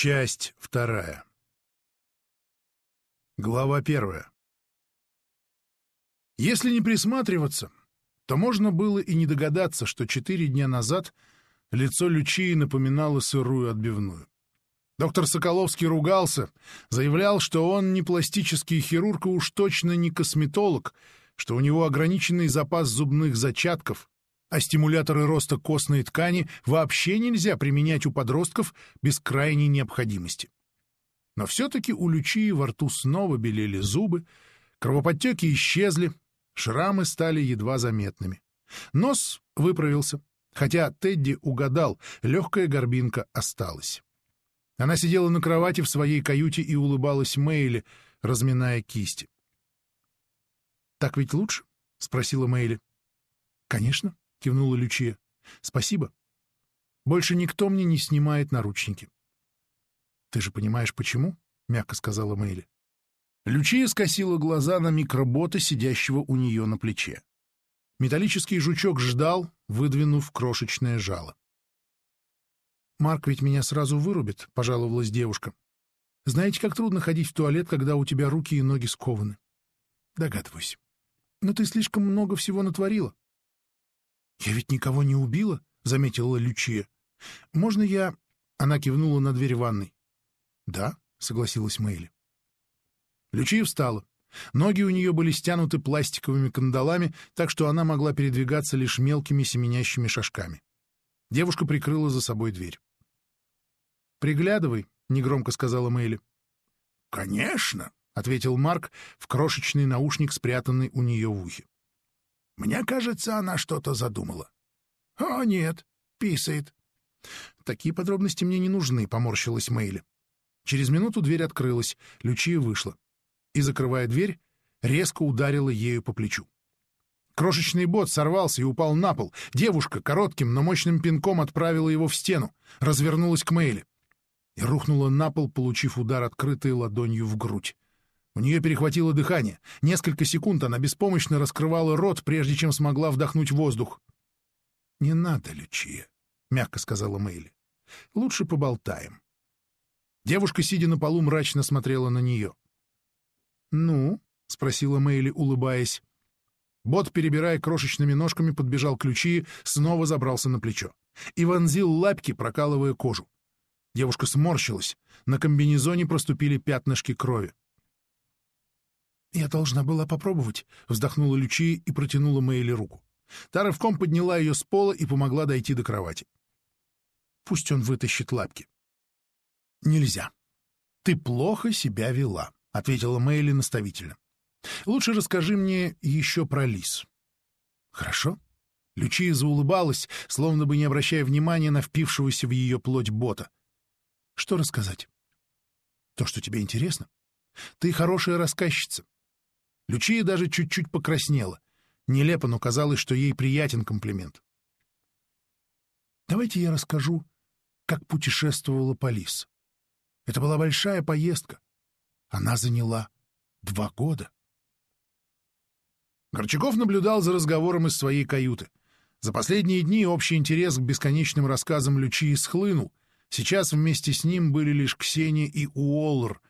Часть вторая. Глава первая. Если не присматриваться, то можно было и не догадаться, что четыре дня назад лицо Лючии напоминало сырую отбивную. Доктор Соколовский ругался, заявлял, что он не пластический хирург и уж точно не косметолог, что у него ограниченный запас зубных зачатков, а стимуляторы роста костной ткани вообще нельзя применять у подростков без крайней необходимости. Но все-таки у Лючии во рту снова белели зубы, кровоподтеки исчезли, шрамы стали едва заметными. Нос выправился, хотя Тедди угадал, легкая горбинка осталась. Она сидела на кровати в своей каюте и улыбалась Мэйли, разминая кисти. «Так ведь лучше?» — спросила Мэйли. «Конечно», — кивнула Лючия. «Спасибо. Больше никто мне не снимает наручники». «Ты же понимаешь, почему?» — мягко сказала Мэйли. Лючия скосила глаза на микробота, сидящего у нее на плече. Металлический жучок ждал, выдвинув крошечное жало. «Марк ведь меня сразу вырубит», — пожаловалась девушка. «Знаете, как трудно ходить в туалет, когда у тебя руки и ноги скованы?» «Догадываюсь. Но ты слишком много всего натворила». «Я ведь никого не убила», — заметила Лючия. «Можно я...» — она кивнула на дверь ванной. «Да», — согласилась Мэйли. Лючия встала. Ноги у нее были стянуты пластиковыми кандалами, так что она могла передвигаться лишь мелкими семенящими шажками. Девушка прикрыла за собой дверь. «Приглядывай», — негромко сказала Мэйли. «Конечно», — ответил Марк в крошечный наушник, спрятанный у нее в ухе. «Мне кажется, она что-то задумала». «О, нет, писает». «Такие подробности мне не нужны», — поморщилась Мэйли. Через минуту дверь открылась, Лючия вышла. И, закрывая дверь, резко ударила ею по плечу. Крошечный бот сорвался и упал на пол. Девушка коротким, но мощным пинком отправила его в стену, развернулась к Мэйли и рухнула на пол, получив удар открытой ладонью в грудь. У нее перехватило дыхание. Несколько секунд она беспомощно раскрывала рот, прежде чем смогла вдохнуть воздух. — Не надо, Лючия, — мягко сказала Мэйли. — Лучше поболтаем. Девушка, сидя на полу, мрачно смотрела на нее. — Ну? — спросила Мэйли, улыбаясь. Бот, перебирая крошечными ножками, подбежал к ключи, снова забрался на плечо и вонзил лапки, прокалывая кожу. Девушка сморщилась. На комбинезоне проступили пятнышки крови. «Я должна была попробовать», — вздохнула Лючия и протянула Мэйли руку. Та рывком подняла ее с пола и помогла дойти до кровати. «Пусть он вытащит лапки». «Нельзя. Ты плохо себя вела», — ответила Мэйли наставительно. Лучше расскажи мне еще про лис. Хорошо. Лючия заулыбалась, словно бы не обращая внимания на впившегося в ее плоть бота. Что рассказать? То, что тебе интересно. Ты хорошая рассказчица. Лючия даже чуть-чуть покраснела. Нелепо, но казалось, что ей приятен комплимент. Давайте я расскажу, как путешествовала по лис. Это была большая поездка. Она заняла два года. Горчаков наблюдал за разговором из своей каюты. За последние дни общий интерес к бесконечным рассказам Лючии схлынул. Сейчас вместе с ним были лишь Ксения и Уоллер,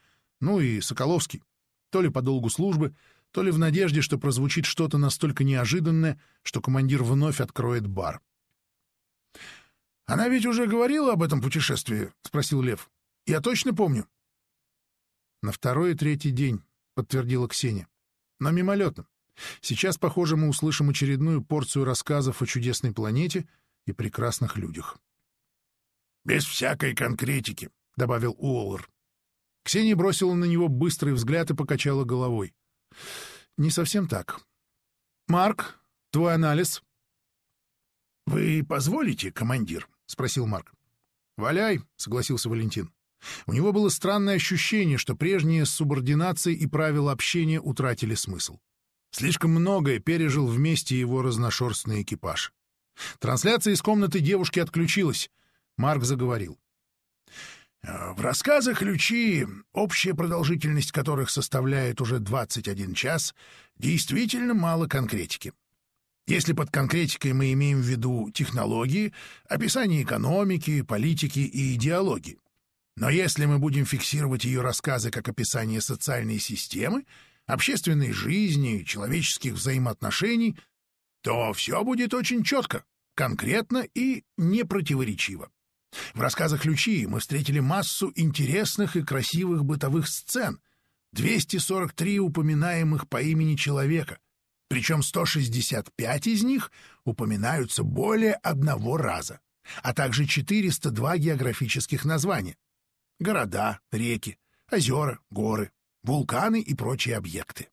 ну и Соколовский. То ли по долгу службы, то ли в надежде, что прозвучит что-то настолько неожиданное, что командир вновь откроет бар. «Она ведь уже говорила об этом путешествии?» — спросил Лев. «Я точно помню». «На второй и третий день», — подтвердила Ксения. «Но мимолетно. Сейчас, похоже, мы услышим очередную порцию рассказов о чудесной планете и прекрасных людях. «Без всякой конкретики», — добавил Уоллер. Ксения бросила на него быстрый взгляд и покачала головой. «Не совсем так. Марк, твой анализ?» «Вы позволите, командир?» — спросил Марк. «Валяй», — согласился Валентин. У него было странное ощущение, что прежние субординации и правила общения утратили смысл. Слишком многое пережил вместе его разношерстный экипаж. Трансляция из комнаты девушки отключилась. Марк заговорил. «Э, в рассказах Лючи, общая продолжительность которых составляет уже 21 час, действительно мало конкретики. Если под конкретикой мы имеем в виду технологии, описание экономики, политики и идеологии. Но если мы будем фиксировать ее рассказы как описание социальной системы, общественной жизни, человеческих взаимоотношений, то все будет очень четко, конкретно и непротиворечиво. В рассказах Лючи мы встретили массу интересных и красивых бытовых сцен, 243 упоминаемых по имени человека, причем 165 из них упоминаются более одного раза, а также 402 географических названия — города, реки, озера, горы, вулканы и прочие объекты.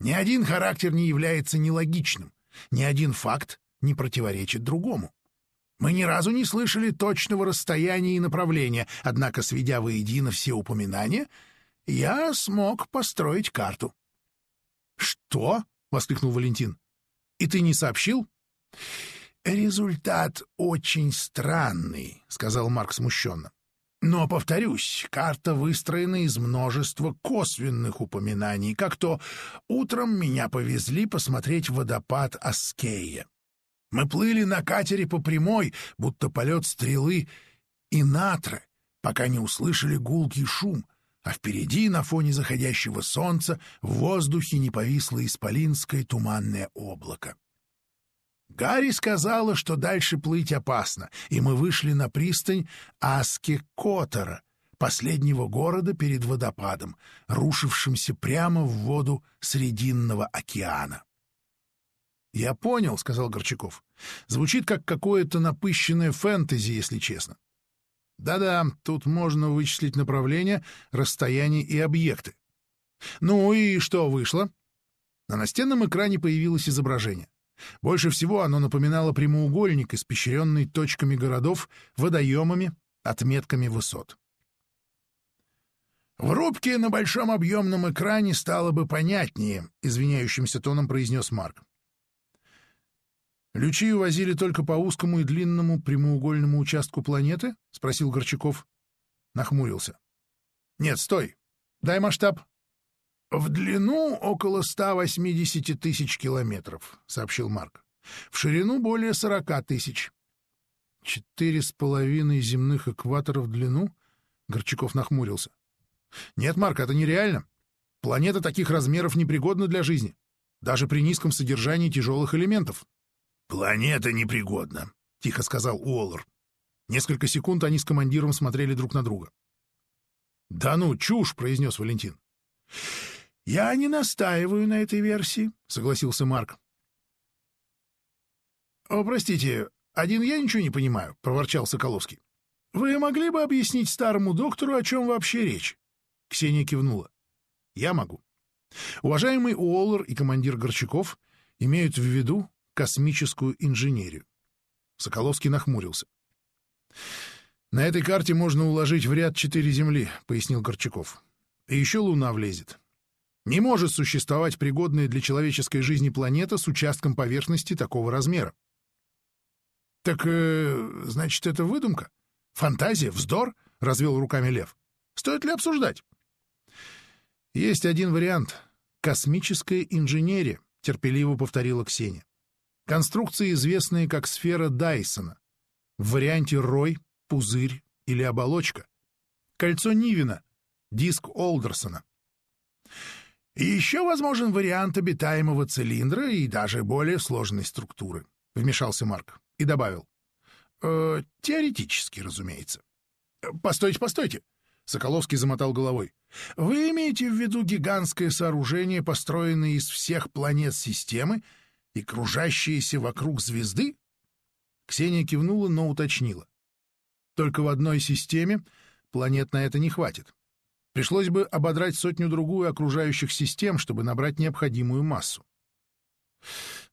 Ни один характер не является нелогичным, ни один факт не противоречит другому. Мы ни разу не слышали точного расстояния и направления, однако, сведя воедино все упоминания, я смог построить карту. «Что?» — воскликнул Валентин. «И ты не сообщил?» «Результат очень странный», — сказал Марк смущенно. «Но, повторюсь, карта выстроена из множества косвенных упоминаний, как то утром меня повезли посмотреть водопад Аскея. Мы плыли на катере по прямой, будто полет стрелы, и натра, пока не услышали гулкий шум, а впереди, на фоне заходящего солнца, в воздухе не повисло исполинское туманное облако. Гарри сказала, что дальше плыть опасно, и мы вышли на пристань Аски-Котора, последнего города перед водопадом, рушившимся прямо в воду Срединного океана. «Я понял», — сказал Горчаков. «Звучит как какое-то напыщенное фэнтези, если честно». «Да-да, тут можно вычислить направление, расстояние и объекты». «Ну и что вышло?» На настенном экране появилось изображение. Больше всего оно напоминало прямоугольник, испещренный точками городов, водоемами, отметками высот. «В рубке на большом объемном экране стало бы понятнее», — извиняющимся тоном произнес Марк. «Лючию возили только по узкому и длинному прямоугольному участку планеты?» — спросил Горчаков. Нахмурился. «Нет, стой. Дай масштаб». «В длину около 180 тысяч километров», — сообщил Марк. «В ширину более 40 тысяч». «Четыре с половиной земных экваторов в длину?» — Горчаков нахмурился. «Нет, Марк, это нереально. Планета таких размеров непригодна для жизни, даже при низком содержании тяжелых элементов». «Планета непригодна», — тихо сказал Уоллер. Несколько секунд они с командиром смотрели друг на друга. «Да ну, чушь!» — произнес Валентин. «Я не настаиваю на этой версии», — согласился Марк. «О, простите, один я ничего не понимаю», — проворчал Соколовский. «Вы могли бы объяснить старому доктору, о чем вообще речь?» Ксения кивнула. «Я могу. Уважаемый Уоллер и командир Горчаков имеют в виду космическую инженерию. Соколовский нахмурился. «На этой карте можно уложить в ряд четыре Земли», — пояснил Горчаков. «И еще Луна влезет. Не может существовать пригодная для человеческой жизни планета с участком поверхности такого размера». «Так, э, значит, это выдумка? Фантазия? Вздор?» — развел руками Лев. «Стоит ли обсуждать?» «Есть один вариант — космическая инженерия», — терпеливо повторила Ксения. Конструкции, известные как сфера Дайсона. В варианте рой, пузырь или оболочка. Кольцо Нивина, диск Олдерсона. И еще возможен вариант обитаемого цилиндра и даже более сложной структуры, — вмешался Марк и добавил. «Э, — Теоретически, разумеется. — Постойте, постойте, — Соколовский замотал головой. — Вы имеете в виду гигантское сооружение, построенное из всех планет системы и кружащиеся вокруг звезды? Ксения кивнула, но уточнила. Только в одной системе планет на это не хватит. Пришлось бы ободрать сотню-другую окружающих систем, чтобы набрать необходимую массу.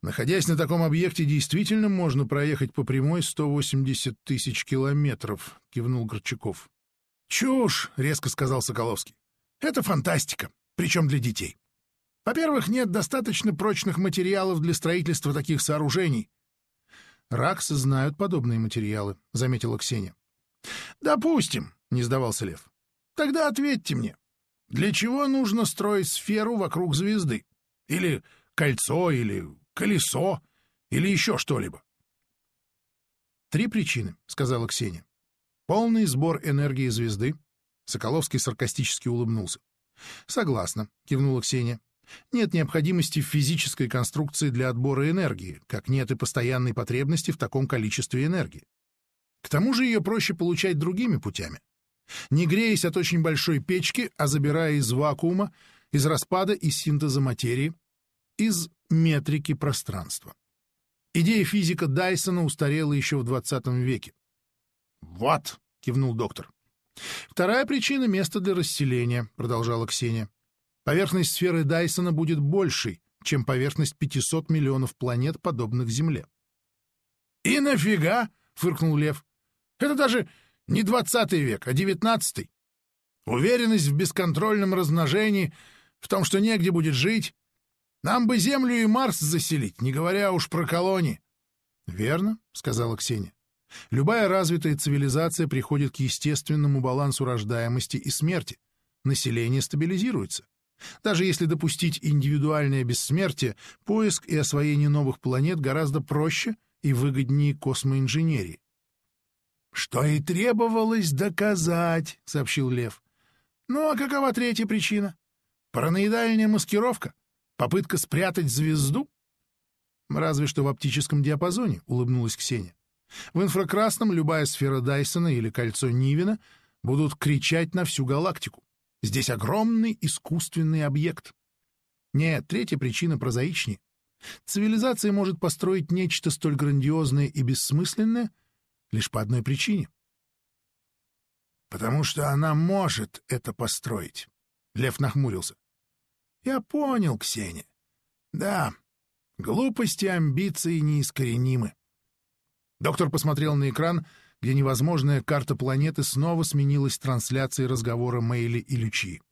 Находясь на таком объекте, действительно можно проехать по прямой 180 тысяч километров, — кивнул Горчаков. — Чушь, — резко сказал Соколовский. — Это фантастика, причем для детей. Во-первых, нет достаточно прочных материалов для строительства таких сооружений. Раксы знают подобные материалы, — заметила Ксения. — Допустим, — не сдавался Лев. — Тогда ответьте мне, для чего нужно строить сферу вокруг звезды? Или кольцо, или колесо, или еще что-либо? — Три причины, — сказала Ксения. Полный сбор энергии звезды, Соколовский саркастически улыбнулся. «Согласна», — кивнула Ксения. «Нет необходимости в физической конструкции для отбора энергии, как нет и постоянной потребности в таком количестве энергии. К тому же ее проще получать другими путями. Не греясь от очень большой печки, а забирая из вакуума, из распада и синтеза материи, из метрики пространства. Идея физика Дайсона устарела еще в 20 веке. «Вот», — кивнул доктор. «Вторая причина — место для расселения», — продолжала Ксения. «Поверхность сферы Дайсона будет большей, чем поверхность 500 миллионов планет, подобных Земле». «И нафига?» — фыркнул Лев. «Это даже не двадцатый век, а девятнадцатый. Уверенность в бесконтрольном размножении, в том, что негде будет жить. Нам бы Землю и Марс заселить, не говоря уж про колонии». «Верно», — сказала Ксения. Любая развитая цивилизация приходит к естественному балансу рождаемости и смерти. Население стабилизируется. Даже если допустить индивидуальное бессмертие, поиск и освоение новых планет гораздо проще и выгоднее космоинженерии. «Что и требовалось доказать», — сообщил Лев. «Ну а какова третья причина? Параноидальная маскировка? Попытка спрятать звезду?» «Разве что в оптическом диапазоне», — улыбнулась Ксения. В инфракрасном любая сфера Дайсона или кольцо Нивина будут кричать на всю галактику. Здесь огромный искусственный объект. Нет, третья причина прозаичнее. Цивилизация может построить нечто столь грандиозное и бессмысленное лишь по одной причине. «Потому что она может это построить», — Лев нахмурился. «Я понял, Ксения. Да, глупости амбиции неискоренимы. Доктор посмотрел на экран, где невозможная карта планеты снова сменилась трансляцией разговора Мэйли и Лючи.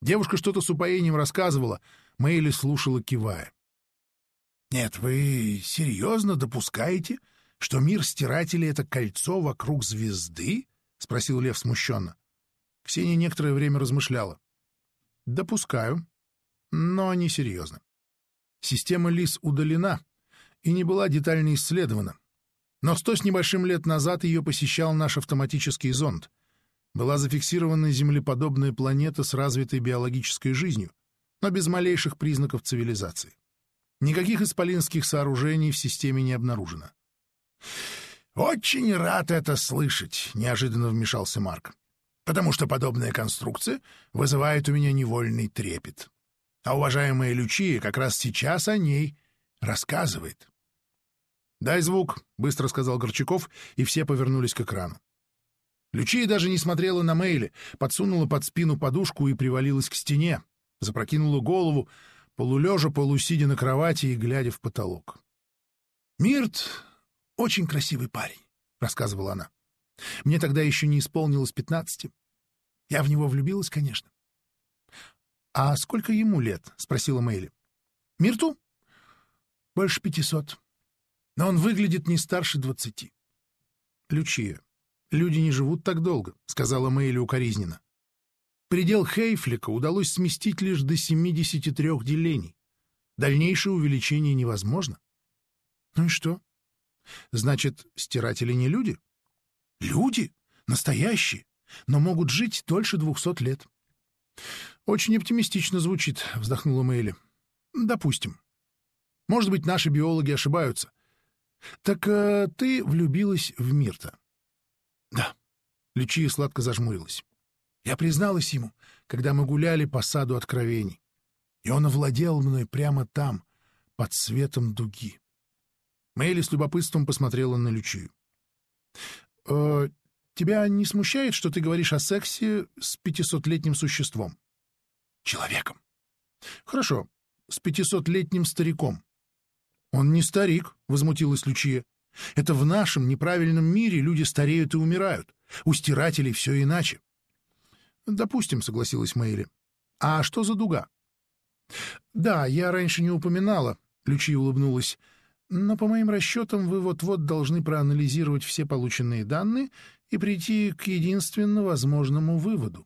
Девушка что-то с упоением рассказывала, Мэйли слушала, кивая. «Нет, вы серьезно допускаете, что мир стирателей — это кольцо вокруг звезды?» — спросил Лев смущенно. Ксения некоторое время размышляла. «Допускаю, но не серьезно. Система ЛИС удалена и не была детально исследована. Но сто с небольшим лет назад ее посещал наш автоматический зонд. Была зафиксирована землеподобная планета с развитой биологической жизнью, но без малейших признаков цивилизации. Никаких исполинских сооружений в системе не обнаружено. «Очень рад это слышать», — неожиданно вмешался Марк, «потому что подобная конструкция вызывает у меня невольный трепет. А уважаемая Лючия как раз сейчас о ней рассказывает». «Дай звук», — быстро сказал Горчаков, и все повернулись к экрану. Лючия даже не смотрела на Мейли, подсунула под спину подушку и привалилась к стене, запрокинула голову, полулежа, полусидя на кровати и глядя в потолок. «Мирт — очень красивый парень», — рассказывала она. «Мне тогда еще не исполнилось пятнадцати. Я в него влюбилась, конечно». «А сколько ему лет?» — спросила Мэйли. «Мирту? Больше пятисот но он выглядит не старше двадцати. — Лючия, люди не живут так долго, — сказала Мэйли укоризненно. Предел Хейфлика удалось сместить лишь до 73 делений. Дальнейшее увеличение невозможно. — Ну и что? Значит, стиратели не люди? — Люди? Настоящие, но могут жить дольше двухсот лет. — Очень оптимистично звучит, — вздохнула Мэйли. — Допустим. Может быть, наши биологи ошибаются. Так э, ты влюбилась в Мирта? Да. Лючия сладко зажмурилась. Я призналась ему, когда мы гуляли по саду откровений. И он овладел мной прямо там, под светом дуги. Мэйли с любопытством посмотрела на Лючию. «Э, «Тебя не смущает, что ты говоришь о сексе с пятисотлетним существом?» «Человеком». «Хорошо, с пятисотлетним стариком. «Он не старик», — возмутилась Лючия. «Это в нашем неправильном мире люди стареют и умирают. У стирателей все иначе». «Допустим», — согласилась Мэйли. «А что за дуга?» «Да, я раньше не упоминала», — Лючия улыбнулась. «Но по моим расчетам вы вот-вот должны проанализировать все полученные данные и прийти к единственно возможному выводу».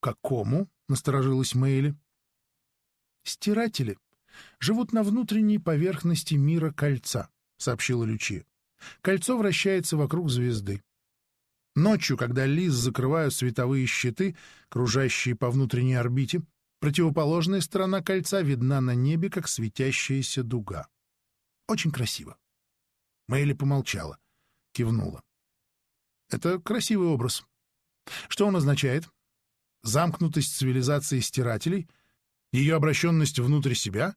«Какому?» — насторожилась Мэйли. «Стиратели живут на внутренней поверхности мира кольца, — сообщила Лючия. Кольцо вращается вокруг звезды. Ночью, когда лис закрывают световые щиты, кружащие по внутренней орбите, противоположная сторона кольца видна на небе, как светящаяся дуга. Очень красиво. Мэйли помолчала, кивнула. Это красивый образ. Что он означает? Замкнутость цивилизации стирателей? Ее обращенность внутрь себя?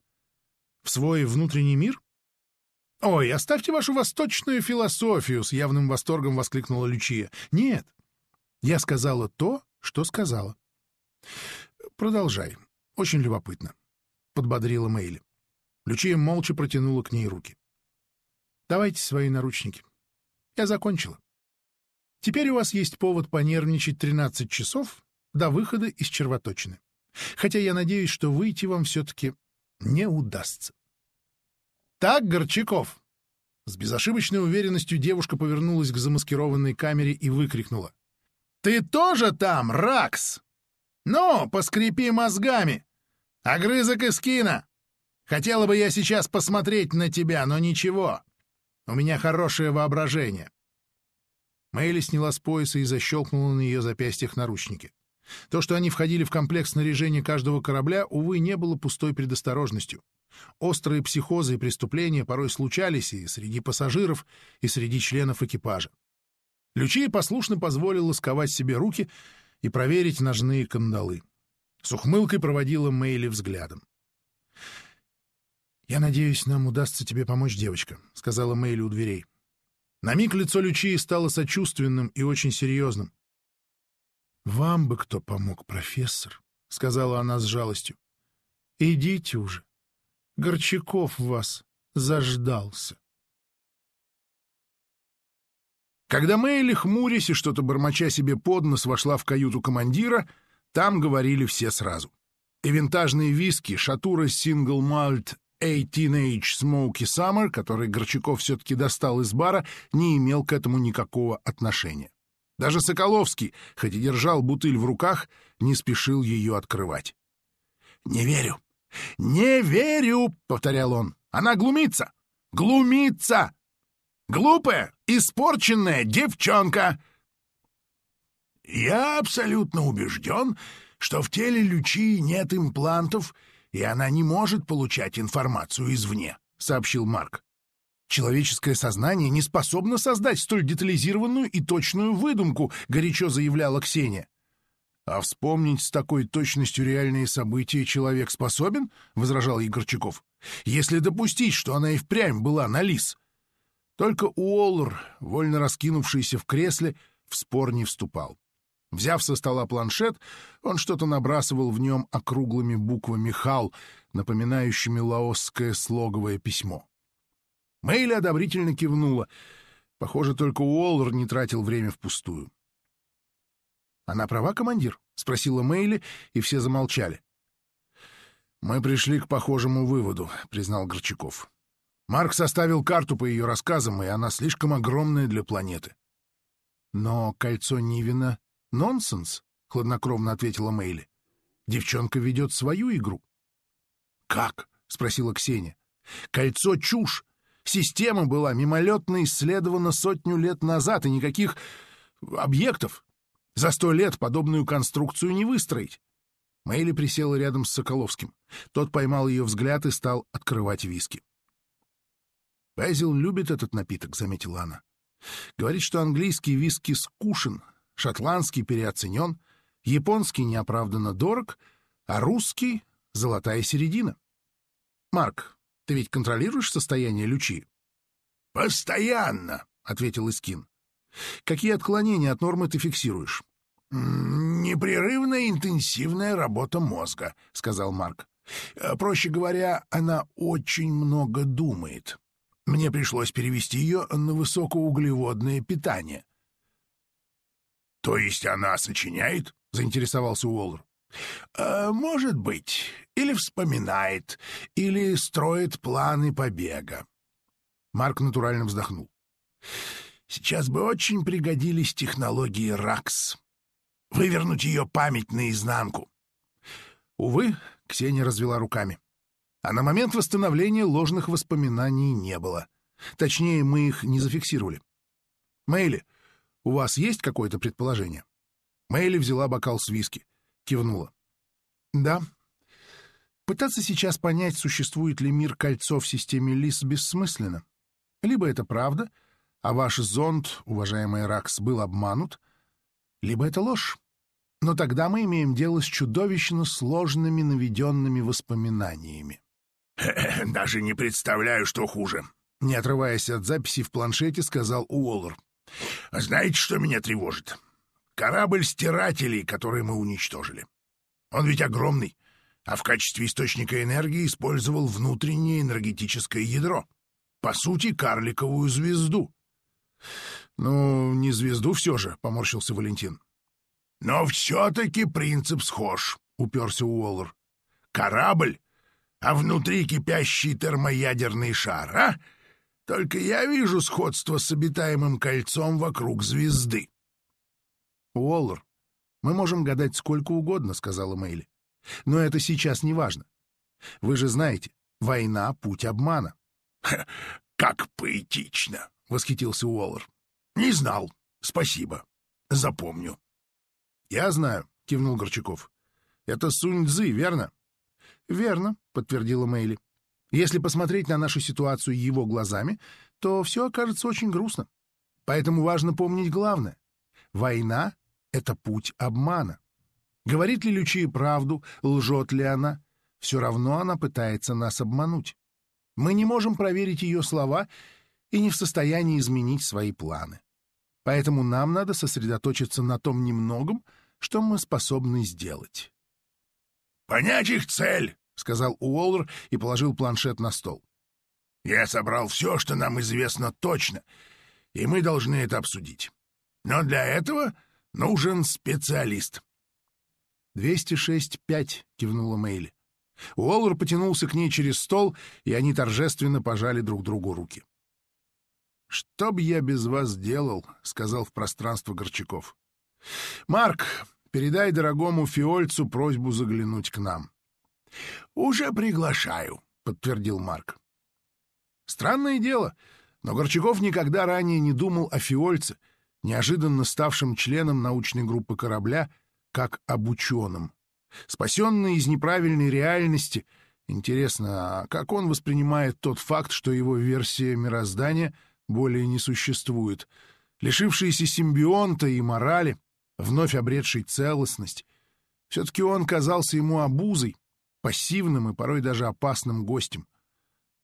В свой внутренний мир? «Ой, оставьте вашу восточную философию!» — с явным восторгом воскликнула Лючия. «Нет, я сказала то, что сказала». «Продолжай. Очень любопытно», — подбодрила Мэйли. Лючия молча протянула к ней руки. «Давайте свои наручники. Я закончила. Теперь у вас есть повод понервничать 13 часов до выхода из червоточины. Хотя я надеюсь, что выйти вам все-таки не удастся. «Так, Горчаков!» С безошибочной уверенностью девушка повернулась к замаскированной камере и выкрикнула. «Ты тоже там, Ракс? Ну, поскрипи мозгами! Огрызок из кино! Хотела бы я сейчас посмотреть на тебя, но ничего. У меня хорошее воображение». Мэйли сняла с пояса и защелкнула на ее запястьях наручники. То, что они входили в комплект снаряжения каждого корабля, увы, не было пустой предосторожностью. Острые психозы и преступления порой случались и среди пассажиров, и среди членов экипажа. Лючия послушно позволила сковать себе руки и проверить ножные кандалы. С ухмылкой проводила Мэйли взглядом. «Я надеюсь, нам удастся тебе помочь, девочка», — сказала Мэйли у дверей. На миг лицо Лючии стало сочувственным и очень серьезным. «Вам бы кто помог, профессор», — сказала она с жалостью. «Идите уже. Горчаков вас заждался. Когда Мэйли, хмурясь и что-то бормоча себе под нос, вошла в каюту командира, там говорили все сразу. И винтажные виски Шатура Single Malt A Teenage Smoky Summer, который Горчаков все-таки достал из бара, не имел к этому никакого отношения. Даже Соколовский, хоть и держал бутыль в руках, не спешил ее открывать. «Не верю», «Не верю!» — повторял он. «Она глумится! Глумится! Глупая, испорченная девчонка!» «Я абсолютно убежден, что в теле Лючи нет имплантов, и она не может получать информацию извне», — сообщил Марк. «Человеческое сознание не способно создать столь детализированную и точную выдумку», — горячо заявляла Ксения. «А вспомнить с такой точностью реальные события человек способен?» — возражал Егорчаков. «Если допустить, что она и впрямь была на лис». Только Уоллер, вольно раскинувшийся в кресле, в спор не вступал. Взяв со стола планшет, он что-то набрасывал в нем округлыми буквами «Хал», напоминающими лаосское слоговое письмо. Мэйли одобрительно кивнула. Похоже, только Уоллер не тратил время впустую. «Она права, командир?» — спросила Мэйли, и все замолчали. «Мы пришли к похожему выводу», — признал Горчаков. «Марк составил карту по ее рассказам, и она слишком огромная для планеты». «Но кольцо Нивина — нонсенс», — хладнокровно ответила Мэйли. «Девчонка ведет свою игру». «Как?» — спросила Ксения. «Кольцо — чушь. Система была мимолетно исследована сотню лет назад, и никаких объектов. За сто лет подобную конструкцию не выстроить. Мэйли присела рядом с Соколовским. Тот поймал ее взгляд и стал открывать виски. «Безил любит этот напиток», — заметила она. «Говорит, что английский виски скушен, шотландский переоценен, японский неоправданно дорог, а русский — золотая середина. Марк, ты ведь контролируешь состояние лючи?» «Постоянно», — ответил Искин. Какие отклонения от нормы ты фиксируешь? «Непрерывная интенсивная работа мозга», — сказал Марк. Э, «Проще говоря, она очень много думает. Мне пришлось перевести ее на высокоуглеводное питание». «То есть она сочиняет?» — заинтересовался Уоллер. «Э, «Может быть. Или вспоминает, или строит планы побега». Марк натурально вздохнул. Сейчас бы очень пригодились технологии РАКС. Вывернуть ее память наизнанку. Увы, Ксения развела руками. А на момент восстановления ложных воспоминаний не было. Точнее, мы их не зафиксировали. Мэйли, У вас есть какое-то предположение? Мэйли взяла бокал с виски, кивнула. Да. Пытаться сейчас понять, существует ли мир кольцо в системе Лис, бессмысленно. Либо это правда, а ваш зонд, уважаемый Ракс, был обманут, либо это ложь. Но тогда мы имеем дело с чудовищно сложными наведенными воспоминаниями. «Даже не представляю, что хуже», — не отрываясь от записи в планшете, сказал Уоллер. «Знаете, что меня тревожит? Корабль стирателей, который мы уничтожили. Он ведь огромный, а в качестве источника энергии использовал внутреннее энергетическое ядро. По сути, карликовую звезду». «Ну, не звезду все же», — поморщился Валентин. «Но все-таки принцип схож», — уперся Уоллер. «Корабль, а внутри кипящий термоядерный шар, а? Только я вижу сходство с обитаемым кольцом вокруг звезды». «Уоллер, мы можем гадать сколько угодно», — сказала Мэйли. «Но это сейчас не важно. Вы же знаете, война — путь обмана». «Как поэтично!» — восхитился Уоллер. «Не знал. Спасибо. Запомню». «Я знаю», — кивнул Горчаков. «Это Сунь-Дзы, верно?» «Верно», — подтвердила Мэйли. «Если посмотреть на нашу ситуацию его глазами, то все окажется очень грустно. Поэтому важно помнить главное. Война — это путь обмана. Говорит ли Лючия правду, лжет ли она, все равно она пытается нас обмануть. Мы не можем проверить ее слова и не в состоянии изменить свои планы. Поэтому нам надо сосредоточиться на том немногом, что мы способны сделать. «Понять их цель», — сказал Уоллер и положил планшет на стол. «Я собрал все, что нам известно точно, и мы должны это обсудить. Но для этого нужен специалист». «206-5», — кивнула Мэйли. Уоллер потянулся к ней через стол, и они торжественно пожали друг другу руки. «Что б я без вас делал?» — сказал в пространство Горчаков. «Марк, передай дорогому Фиольцу просьбу заглянуть к нам». «Уже приглашаю», — подтвердил Марк. Странное дело, но Горчаков никогда ранее не думал о Фиольце, неожиданно ставшем членом научной группы корабля, как об ученом. Спасенный из неправильной реальности, интересно, а как он воспринимает тот факт, что его версия мироздания — более не существует, лишившийся симбионта и морали, вновь обретший целостность. Все-таки он казался ему обузой, пассивным и порой даже опасным гостем.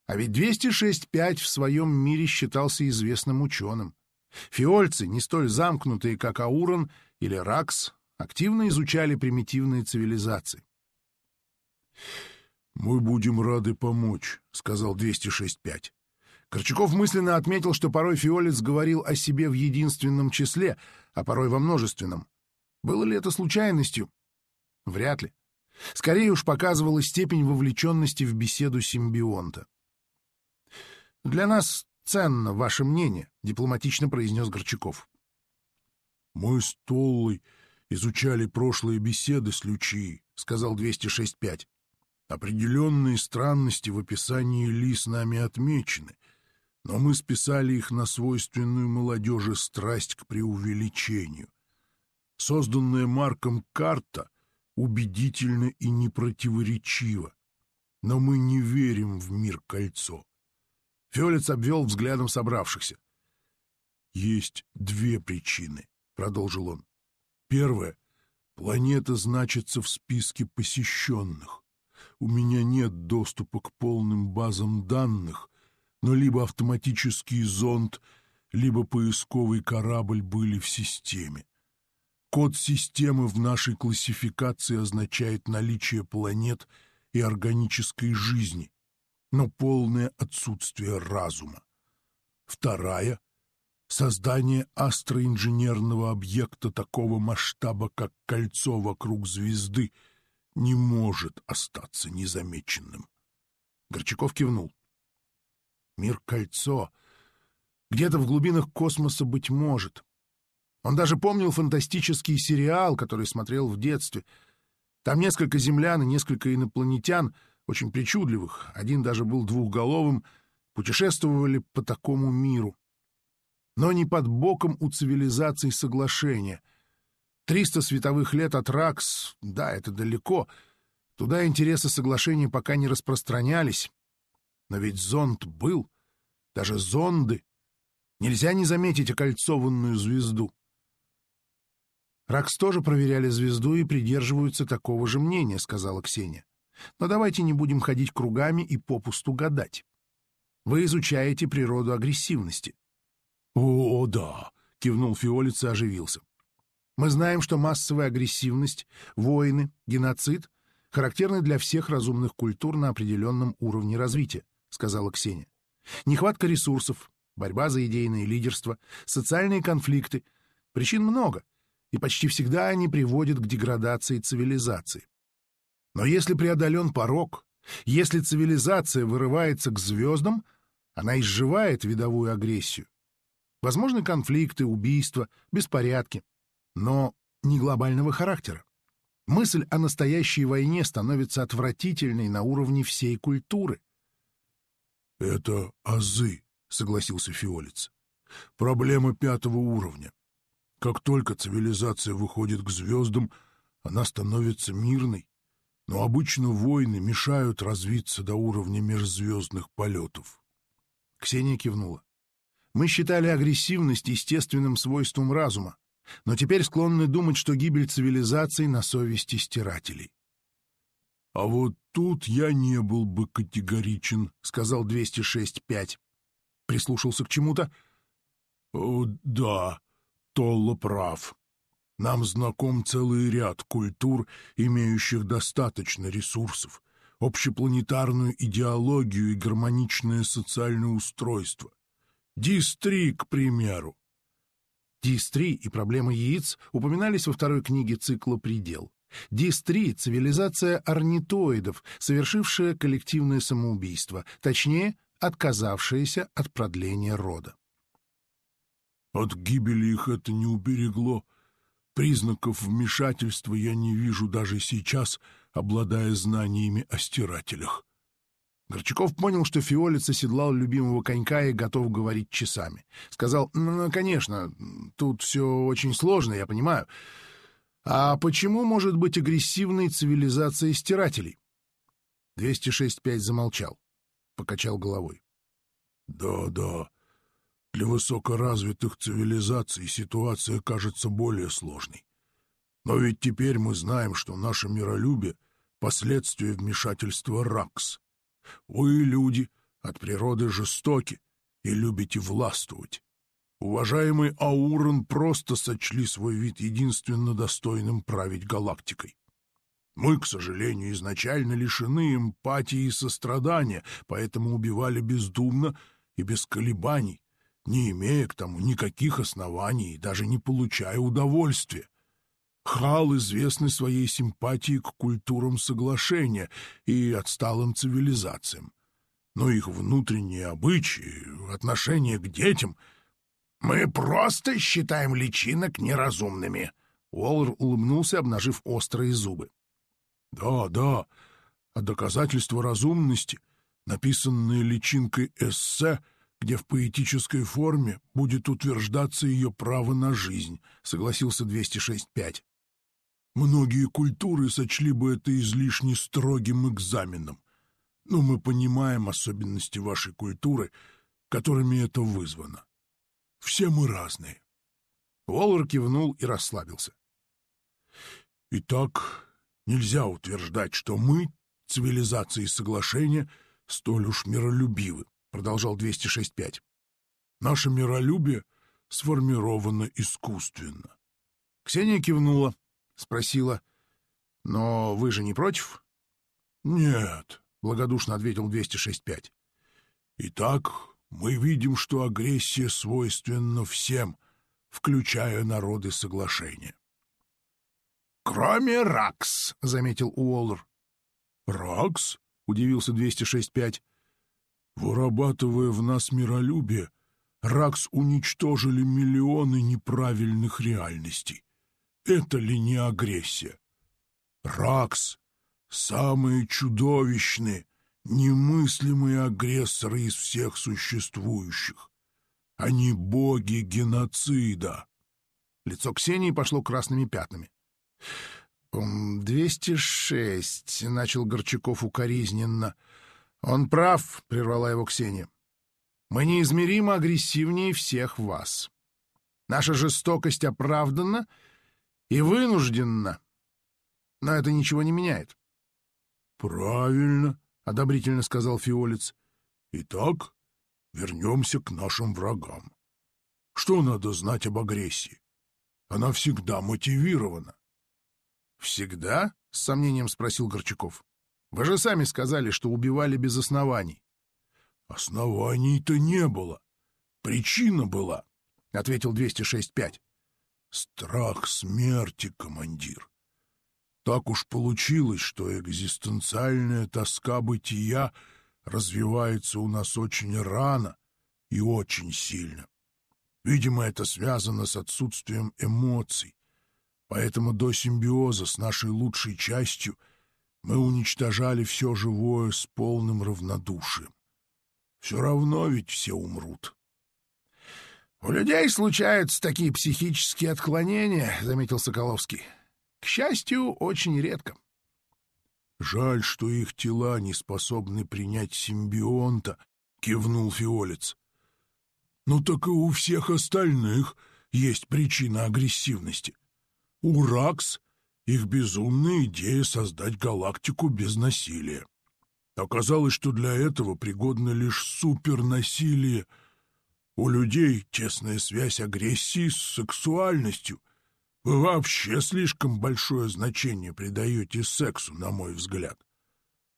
А ведь 206-5 в своем мире считался известным ученым. Фиольцы, не столь замкнутые, как Аурон или Ракс, активно изучали примитивные цивилизации. «Мы будем рады помочь», — сказал 206-5. Корчаков мысленно отметил, что порой Фиолец говорил о себе в единственном числе, а порой во множественном. Было ли это случайностью? Вряд ли. Скорее уж показывала степень вовлеченности в беседу симбионта. «Для нас ценно ваше мнение», — дипломатично произнес Горчаков. «Мы с Толлой изучали прошлые беседы с Лючией», — сказал 206.5. «Определенные странности в описании Ли с нами отмечены — но мы списали их на свойственную молодежи страсть к преувеличению. Созданная Марком карта убедительна и непротиворечива, но мы не верим в мир-кольцо. Фиолец обвел взглядом собравшихся. «Есть две причины», — продолжил он. «Первая — планета значится в списке посещенных. У меня нет доступа к полным базам данных, но либо автоматический зонд, либо поисковый корабль были в системе. Код системы в нашей классификации означает наличие планет и органической жизни, но полное отсутствие разума. Вторая — создание астроинженерного объекта такого масштаба, как кольцо вокруг звезды, не может остаться незамеченным. Горчаков кивнул. Мир-кольцо. Где-то в глубинах космоса, быть может. Он даже помнил фантастический сериал, который смотрел в детстве. Там несколько землян и несколько инопланетян, очень причудливых, один даже был двухголовым, путешествовали по такому миру. но не под боком у цивилизаций соглашения. Триста световых лет от Ракс, да, это далеко, туда интересы соглашения пока не распространялись. Но ведь зонд был, даже зонды. Нельзя не заметить окольцованную звезду. «Ракс тоже проверяли звезду и придерживаются такого же мнения», — сказала Ксения. «Но давайте не будем ходить кругами и попусту гадать. Вы изучаете природу агрессивности». «О, да», — кивнул Фиолиц и оживился. «Мы знаем, что массовая агрессивность, войны, геноцид характерны для всех разумных культур на определенном уровне развития», — сказала Ксения. «Нехватка ресурсов, борьба за идейное лидерство, социальные конфликты. Причин много, и почти всегда они приводят к деградации цивилизации. Но если преодолен порог, если цивилизация вырывается к звездам, она изживает видовую агрессию. Возможны конфликты, убийства, беспорядки, но не глобального характера. Мысль о настоящей войне становится отвратительной на уровне всей культуры. — Это азы, — согласился Фиолец. — Проблема пятого уровня. Как только цивилизация выходит к звездам, она становится мирной, но обычно войны мешают развиться до уровня межзвездных полетов. Ксения кивнула. Мы считали агрессивность естественным свойством разума, но теперь склонны думать, что гибель цивилизаций на совести стирателей. — А вот тут я не был бы категоричен, — сказал 206.5. Прислушался к чему-то? — Да, Толло прав. Нам знаком целый ряд культур, имеющих достаточно ресурсов, общепланетарную идеологию и гармоничное социальное устройство. Дистри, к примеру. Дистри и проблема яиц упоминались во второй книге цикла «Предел». Дистри — цивилизация орнитоидов, совершившая коллективное самоубийство, точнее, отказавшаяся от продления рода. От гибели их это не уберегло. Признаков вмешательства я не вижу даже сейчас, обладая знаниями о стирателях. Горчаков понял, что Фиолец оседлал любимого конька и готов говорить часами. Сказал, ну, конечно, тут все очень сложно, я понимаю. А почему может быть агрессивной цивилизация стирателей? 206.5 замолчал, покачал головой. Да, да, для высокоразвитых цивилизаций ситуация кажется более сложной. Но ведь теперь мы знаем, что наше миролюбие — последствия вмешательства РАКС. Вы, люди, от природы жестоки и любите властвовать. Уважаемый Аурон просто сочли свой вид единственно достойным править галактикой. Мы, к сожалению, изначально лишены эмпатии и сострадания, поэтому убивали бездумно и без колебаний, не имея к тому никаких оснований и даже не получая удовольствия. Хал известны своей симпатией к культурам соглашения и отсталым цивилизациям. Но их внутренние обычаи, отношение к детям... «Мы просто считаем личинок неразумными», — Уоллер улыбнулся, обнажив острые зубы. «Да, да, а доказательства разумности, написанные личинкой эссе, где в поэтической форме будет утверждаться ее право на жизнь, согласился 206.5. Многие культуры сочли бы это излишне строгим экзаменом, но мы понимаем особенности вашей культуры, которыми это вызвано. Все мы разные. Уоллер кивнул и расслабился. Итак, нельзя утверждать, что мы, цивилизации соглашения, столь уж миролюбивы продолжал 206.5. Наше миролюбие сформировано искусственно. Ксения кивнула, спросила, «Но вы же не против?» «Нет», — благодушно ответил 206.5. «Итак, мы видим, что агрессия свойственна всем, включая народы соглашения». «Кроме Ракс», — заметил Уоллер. «Ракс?» — удивился 206.5. Вырабатывая в нас миролюбие, Ракс уничтожили миллионы неправильных реальностей. Это ли не агрессия? Ракс — самые чудовищные, немыслимые агрессоры из всех существующих. Они боги геноцида. Лицо Ксении пошло красными пятнами. «Двести шесть», — начал Горчаков укоризненно. «Он прав», — прервала его Ксения. «Мы неизмеримо агрессивнее всех вас. Наша жестокость оправдана и вынуждена, но это ничего не меняет». «Правильно», — одобрительно сказал Фиолец. «Итак, вернемся к нашим врагам. Что надо знать об агрессии? Она всегда мотивирована. «Всегда?» — с сомнением спросил Горчаков. «Вы же сами сказали, что убивали без оснований». «Оснований-то не было. Причина была», — ответил 206.5. «Страх смерти, командир. Так уж получилось, что экзистенциальная тоска бытия развивается у нас очень рано и очень сильно. Видимо, это связано с отсутствием эмоций, Поэтому до симбиоза с нашей лучшей частью мы уничтожали все живое с полным равнодушием. Все равно ведь все умрут. — У людей случаются такие психические отклонения, — заметил Соколовский. — К счастью, очень редко. — Жаль, что их тела не способны принять симбионта, — кивнул Фиолец. — Ну так и у всех остальных есть причина агрессивности. У Ракс их безумная идея создать галактику без насилия. Оказалось, что для этого пригодно лишь супернасилие. У людей тесная связь агрессии с сексуальностью. Вы вообще слишком большое значение придаете сексу, на мой взгляд.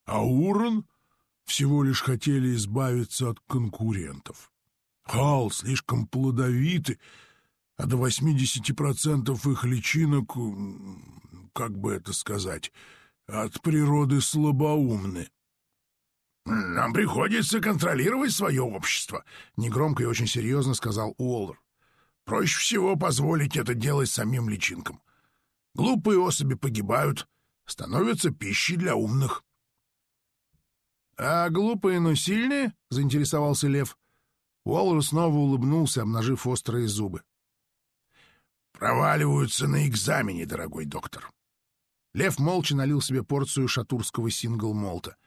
А Уран всего лишь хотели избавиться от конкурентов. Хал слишком плодовитый, а до 80% их личинок, как бы это сказать, от природы слабоумны. «Нам приходится контролировать свое общество», — негромко и очень серьезно сказал Уоллер. «Проще всего позволить это делать самим личинкам. Глупые особи погибают, становятся пищей для умных». «А глупые, но сильные?» — заинтересовался Лев. Уоллер снова улыбнулся, обнажив острые зубы проваливаются на экзамене, дорогой доктор. Лев молча налил себе порцию шатурского сингл-молта.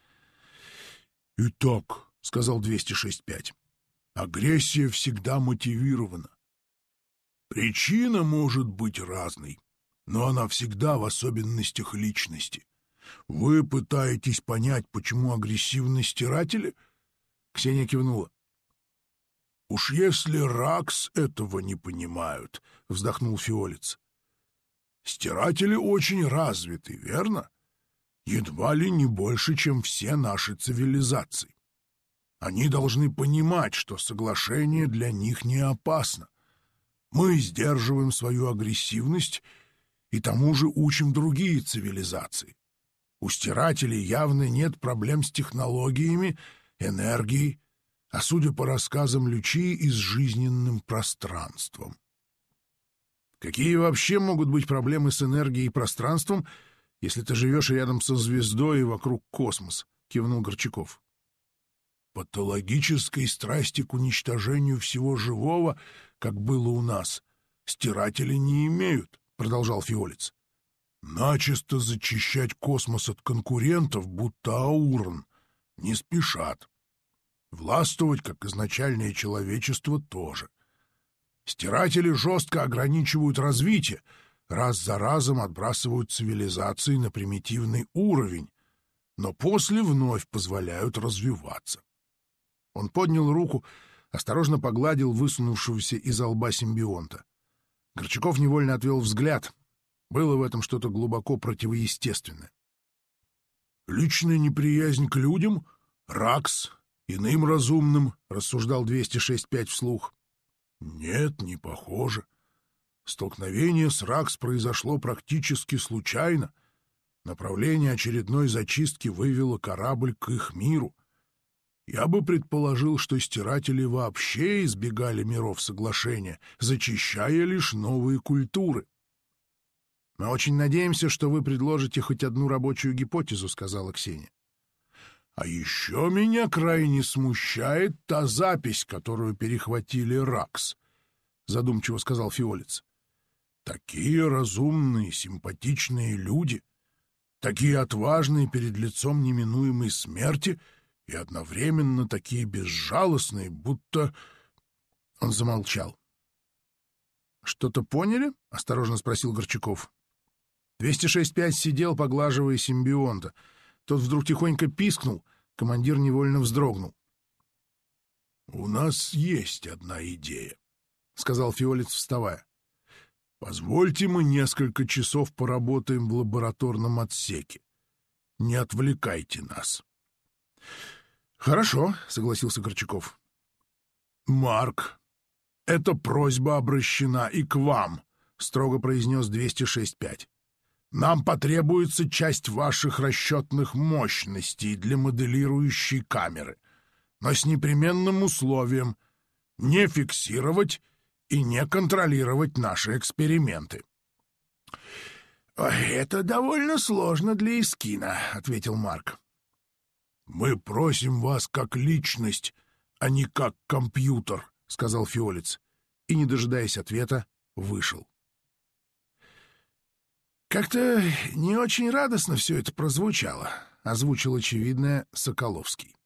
— Итак, — сказал 206.5, — агрессия всегда мотивирована. Причина может быть разной, но она всегда в особенностях личности. Вы пытаетесь понять, почему агрессивны стиратели? Ксения кивнула. «Уж если Ракс этого не понимают», — вздохнул Фиолец. «Стиратели очень развиты, верно? Едва ли не больше, чем все наши цивилизации. Они должны понимать, что соглашение для них не опасно. Мы сдерживаем свою агрессивность и тому же учим другие цивилизации. У стирателей явно нет проблем с технологиями, энергией, а, судя по рассказам Лючи, и с жизненным пространством. Какие вообще могут быть проблемы с энергией и пространством, если ты живешь рядом со звездой и вокруг космос? — кивнул Горчаков. Патологической страсти к уничтожению всего живого, как было у нас, стиратели не имеют, — продолжал Фиолец. Начисто зачищать космос от конкурентов, будто Аурон, не спешат. Властвовать, как изначальное человечество, тоже. Стиратели жестко ограничивают развитие, раз за разом отбрасывают цивилизации на примитивный уровень, но после вновь позволяют развиваться. Он поднял руку, осторожно погладил высунувшегося из лба симбионта. Горчаков невольно отвел взгляд. Было в этом что-то глубоко противоестественное. «Личная неприязнь к людям, Ракс, Иным разумным, — рассуждал 206.5 вслух. Нет, не похоже. Столкновение с Ракс произошло практически случайно. Направление очередной зачистки вывело корабль к их миру. Я бы предположил, что стиратели вообще избегали миров соглашения, зачищая лишь новые культуры. «Мы очень надеемся, что вы предложите хоть одну рабочую гипотезу», — сказала Ксения. А еще меня крайне смущает та запись, которую перехватили РАКС, — задумчиво сказал Фиолец. Такие разумные, симпатичные люди, такие отважные перед лицом неминуемой смерти и одновременно такие безжалостные, будто... Он замолчал. — Что-то поняли? — осторожно спросил Горчаков. 206-5 сидел, поглаживая симбионта — тот вдруг тихонько пискнул, командир невольно вздрогнул. — У нас есть одна идея, — сказал Фиолец, вставая. — Позвольте мы несколько часов поработаем в лабораторном отсеке. Не отвлекайте нас. — Хорошо, — согласился Горчаков. — Марк, эта просьба обращена и к вам, — строго произнес 206-5. Нам потребуется часть ваших расчетных мощностей для моделирующей камеры, но с непременным условием не фиксировать и не контролировать наши эксперименты. «Это довольно сложно для Искина», — ответил Марк. «Мы просим вас как личность, а не как компьютер», — сказал Фиолец, и, не дожидаясь ответа, вышел. «Как-то не очень радостно все это прозвучало», — озвучил очевидное Соколовский.